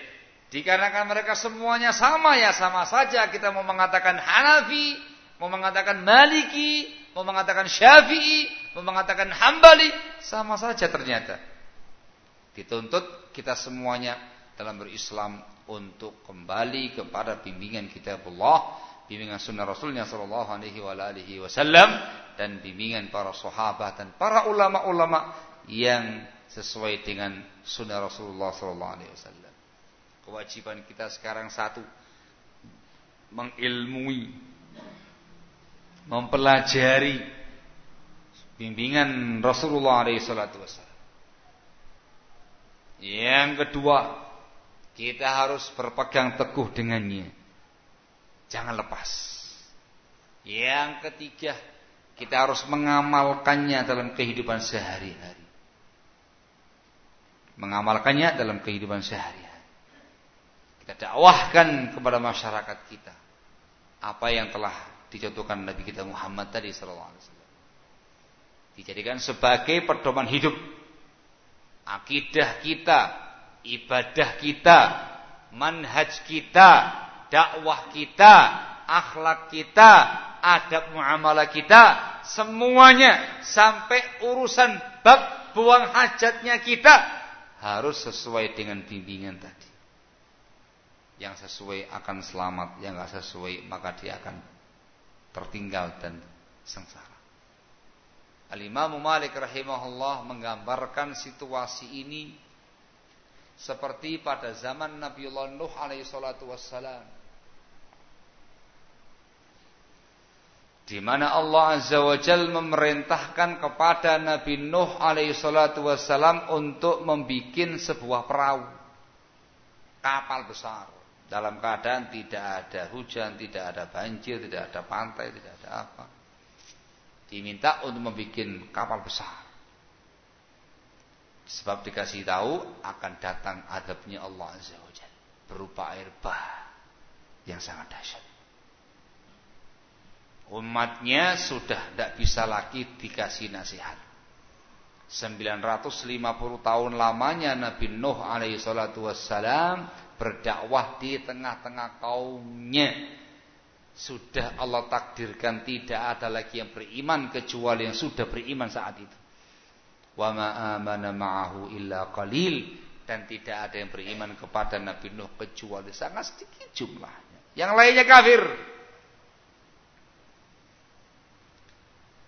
Dikarenakan mereka semuanya sama ya sama saja kita mau mengatakan Hanafi, mau mengatakan Maliki, mau mengatakan Syafi'i, mau mengatakan Hambali, sama saja ternyata. Dituntut kita semuanya dalam berislam untuk kembali kepada bimbingan kitabullah, bimbingan sunnah Rasulnya Shallallahu Alaihi Wasallam dan bimbingan para sahabat dan para ulama-ulama yang sesuai dengan sunnah Rasulullah Shallallahu Alaihi Wasallam. Kewajiban kita sekarang satu mengilmui mempelajari bimbingan Rasulullah SAW. Yang kedua, kita harus berpegang teguh dengannya. Jangan lepas. Yang ketiga, kita harus mengamalkannya dalam kehidupan sehari-hari. Mengamalkannya dalam kehidupan sehari-hari. Kita dakwahkan kepada masyarakat kita apa yang telah dicontohkan Nabi kita Muhammad tadi sallallahu alaihi wasallam. Dijadikan sebagai pedoman hidup akidah kita, ibadah kita, manhaj kita, dakwah kita, akhlak kita, adab muamalah kita, semuanya sampai urusan bab buang hajatnya kita harus sesuai dengan bimbingan tadi yang sesuai akan selamat, yang nggak sesuai maka dia akan tertinggal dan sengsara. Al-Imam Malik rahimahullah menggambarkan situasi ini seperti pada zaman Nabiullah Nuh alaihi salatu wassalam. Di mana Allah Azza wa Jal memerintahkan kepada Nabi Nuh alaihi salatu wassalam untuk membuat sebuah perahu kapal besar dalam keadaan tidak ada hujan, tidak ada banjir, tidak ada pantai, tidak ada apa. Diminta untuk membuat kapal besar. Sebab dikasih tahu akan datang adabnya Allah Azza wa Jalla berupa air bah yang sangat dahsyat. Umatnya sudah tidak bisa lagi dikasih nasihat. 950 tahun lamanya Nabi Nuh alaihi salatu wassalam berdakwah di tengah-tengah kaumnya Sudah Allah takdirkan tidak ada lagi yang beriman kecuali yang sudah beriman saat itu. Wa ma amana ma'ahu illa qalil dan tidak ada yang beriman kepada Nabi Nuh kecuali sangat sedikit jumlahnya. Yang lainnya kafir.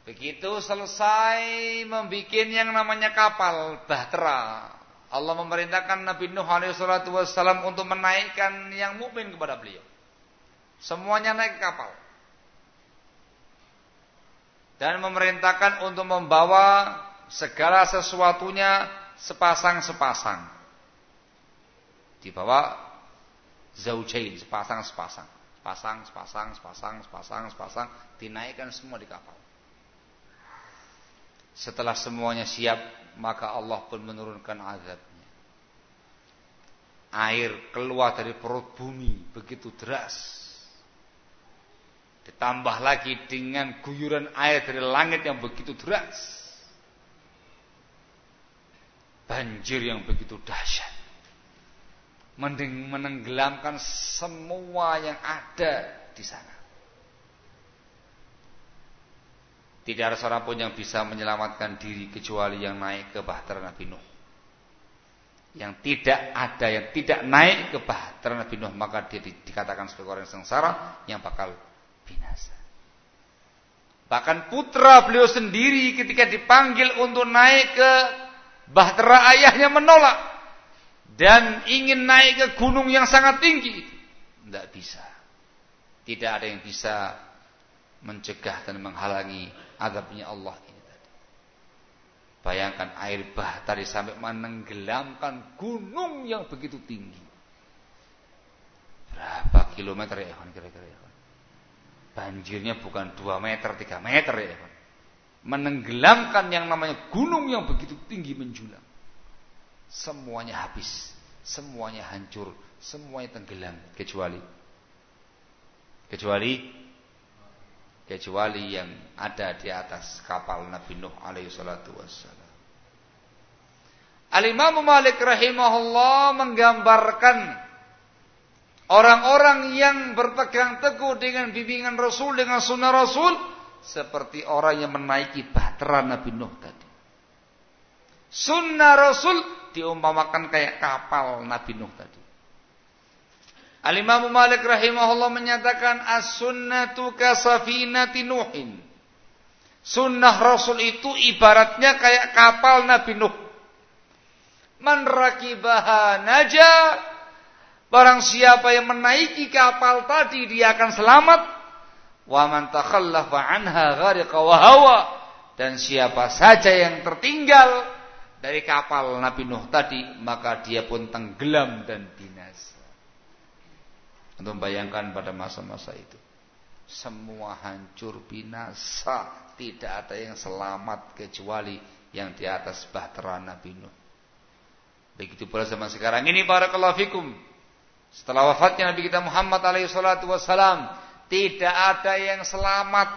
Begitu selesai membuat yang namanya kapal bahtera. Allah memerintahkan Nabi Nuh alaihissalam untuk menaikkan yang mukmin kepada beliau. Semuanya naik kapal. Dan memerintahkan untuk membawa segala sesuatunya sepasang-sepasang. Dibawa zaujain, sepasang-sepasang. Sepasang, sepasang, sepasang, sepasang, sepasang, dinaikkan semua di kapal. Setelah semuanya siap, maka Allah pun menurunkan azabnya. Air keluar dari perut bumi begitu deras Ditambah lagi dengan guyuran air dari langit yang begitu deras. Banjir yang begitu dahsyat. Mending menenggelamkan semua yang ada di sana. Tidak ada seorang pun yang bisa menyelamatkan diri kecuali yang naik ke bahtera Nabi Nuh. Yang tidak ada yang tidak naik ke bahtera Nabi Nuh maka dia dikatakan sebagai orang sengsara yang bakal binasa. Bahkan putra beliau sendiri ketika dipanggil untuk naik ke bahtera ayahnya menolak dan ingin naik ke gunung yang sangat tinggi. Tidak bisa. Tidak ada yang bisa mencegah dan menghalangi azabnya Allah ini tadi. Bayangkan air bah tadi sampai menenggelamkan gunung yang begitu tinggi. Berapa kilometer ya kira-kira ya? Banjirnya bukan 2 meter, 3 meter ya. Menenggelamkan yang namanya gunung yang begitu tinggi menjulang. Semuanya habis. Semuanya hancur. Semuanya tenggelam. Kecuali. Kecuali. Kecuali yang ada di atas kapal Nabi Nuh alaihi salatu wassalam. Al-Imam Malik rahimahullah menggambarkan Orang-orang yang berpegang teguh dengan bimbingan Rasul, dengan sunnah Rasul, seperti orang yang menaiki bahtera Nabi Nuh tadi. Sunnah Rasul diumpamakan kayak kapal Nabi Nuh tadi. Al-Imam Malik rahimahullah menyatakan as-sunnatu kasafinati Nuhin. Sunnah Rasul itu ibaratnya kayak kapal Nabi Nuh. Man rakibaha najah Barang siapa yang menaiki kapal tadi dia akan selamat. Wa man takhallafa anha ghariqa wa hawa. Dan siapa saja yang tertinggal dari kapal Nabi Nuh tadi, maka dia pun tenggelam dan binasa. Untuk bayangkan pada masa-masa itu. Semua hancur binasa, tidak ada yang selamat kecuali yang di atas bahtera Nabi Nuh. Begitu pula zaman sekarang ini barakallahu fikum. Setelah wafatnya Nabi kita Muhammad alaihi salatu tidak ada yang selamat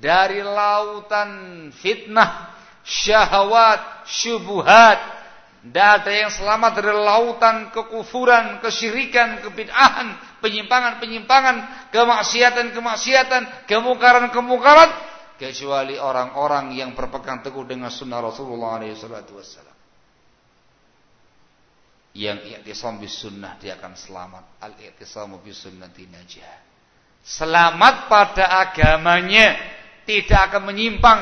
dari lautan fitnah, syahwat, syubuhat. Tidak ada yang selamat dari lautan kekufuran, kesyirikan, kebid'ahan, penyimpangan-penyimpangan, kemaksiatan-kemaksiatan, kemukaran-kemukaran kecuali orang-orang yang berpegang teguh dengan sunnah Rasulullah SAW yang i'tisam bis sunnah dia akan selamat. Al-i'tisamu bis sunnati najah. Selamat pada agamanya, tidak akan menyimpang.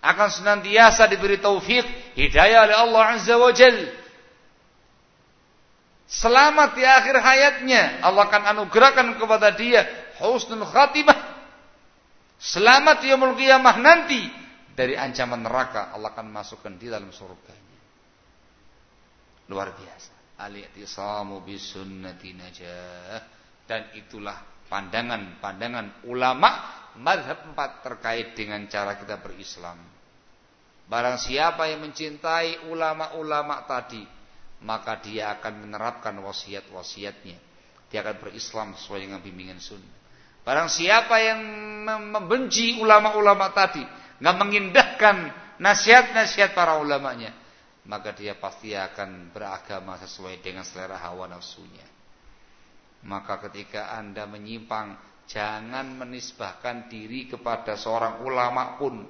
Akan senantiasa diberi taufik, hidayah oleh Allah Azza wa Jal. Selamat di akhir hayatnya. Allah akan anugerahkan kepada dia husnul khatimah. Selamat yaumul qiyamah nanti dari ancaman neraka. Allah akan masukkan di dalam surga. Luar biasa. Al-i'tisamu bisunnati najah. Dan itulah pandangan-pandangan ulama madhab empat terkait dengan cara kita berislam. Barang siapa yang mencintai ulama-ulama tadi, maka dia akan menerapkan wasiat-wasiatnya. Dia akan berislam sesuai dengan bimbingan sunnah. Barang siapa yang membenci ulama-ulama tadi, nggak mengindahkan nasihat-nasihat para ulamanya, maka dia pasti akan beragama sesuai dengan selera hawa nafsunya. Maka ketika Anda menyimpang, Jangan menisbahkan diri kepada seorang ulama pun.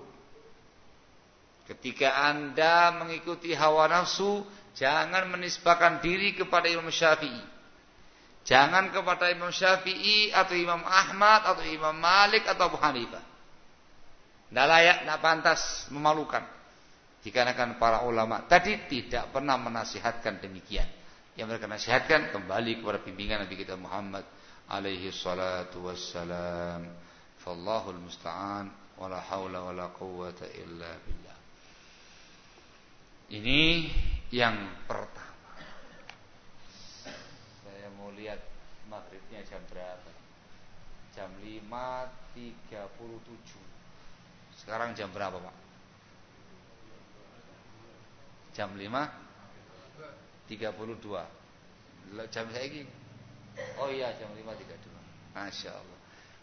Ketika Anda mengikuti hawa nafsu, jangan menisbahkan diri kepada Imam Syafi'i. Jangan kepada Imam Syafi'i atau Imam Ahmad atau Imam Malik atau Abu Hanifah. Tidak layak, tidak pantas, memalukan. Dikarenakan para ulama tadi tidak pernah menasihatkan demikian. Yang mereka nasihatkan kembali kepada bimbingan Nabi kita Muhammad alaihi salatu wassalam. Fallahul musta'an wala haula wala quwwata illa billah. Ini yang pertama. Saya mau lihat maghribnya jam berapa? Jam 5.37 sekarang jam berapa Pak? Jam 5 32 Jam saya ini Oh iya jam 5.32 Masya Allah.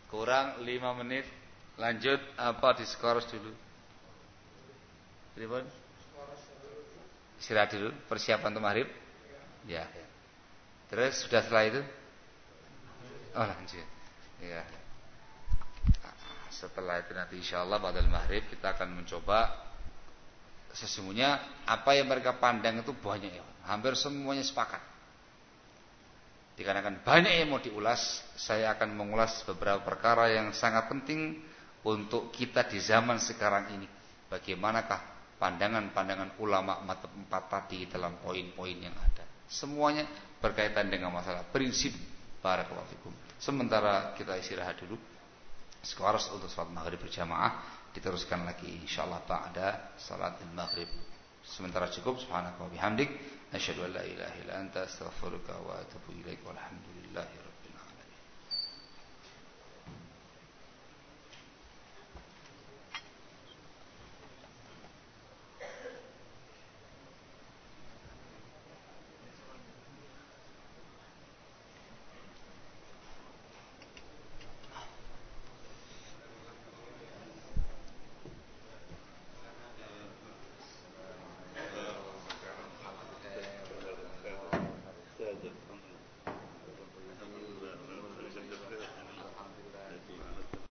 Kurang 5 menit. Lanjut apa di skoros dulu? Ribon Istirahat dulu Persiapan untuk maghrib Ya Terus sudah setelah itu Oh lanjut Ya setelah itu nanti insya Allah pada maghrib kita akan mencoba sesungguhnya apa yang mereka pandang itu banyak ya. Hampir semuanya sepakat. Dikarenakan banyak yang mau diulas, saya akan mengulas beberapa perkara yang sangat penting untuk kita di zaman sekarang ini. Bagaimanakah pandangan-pandangan ulama mata empat tadi dalam poin-poin yang ada. Semuanya berkaitan dengan masalah prinsip para fikum. Sementara kita istirahat dulu. Sekarang untuk salat maghrib berjamaah diteruskan lagi insyaallah ba'da salat maghrib. Sementara cukup subhanaka wa asyhadu an la ilaha illa anta astaghfiruka wa atubu ilaik walhamdulillahi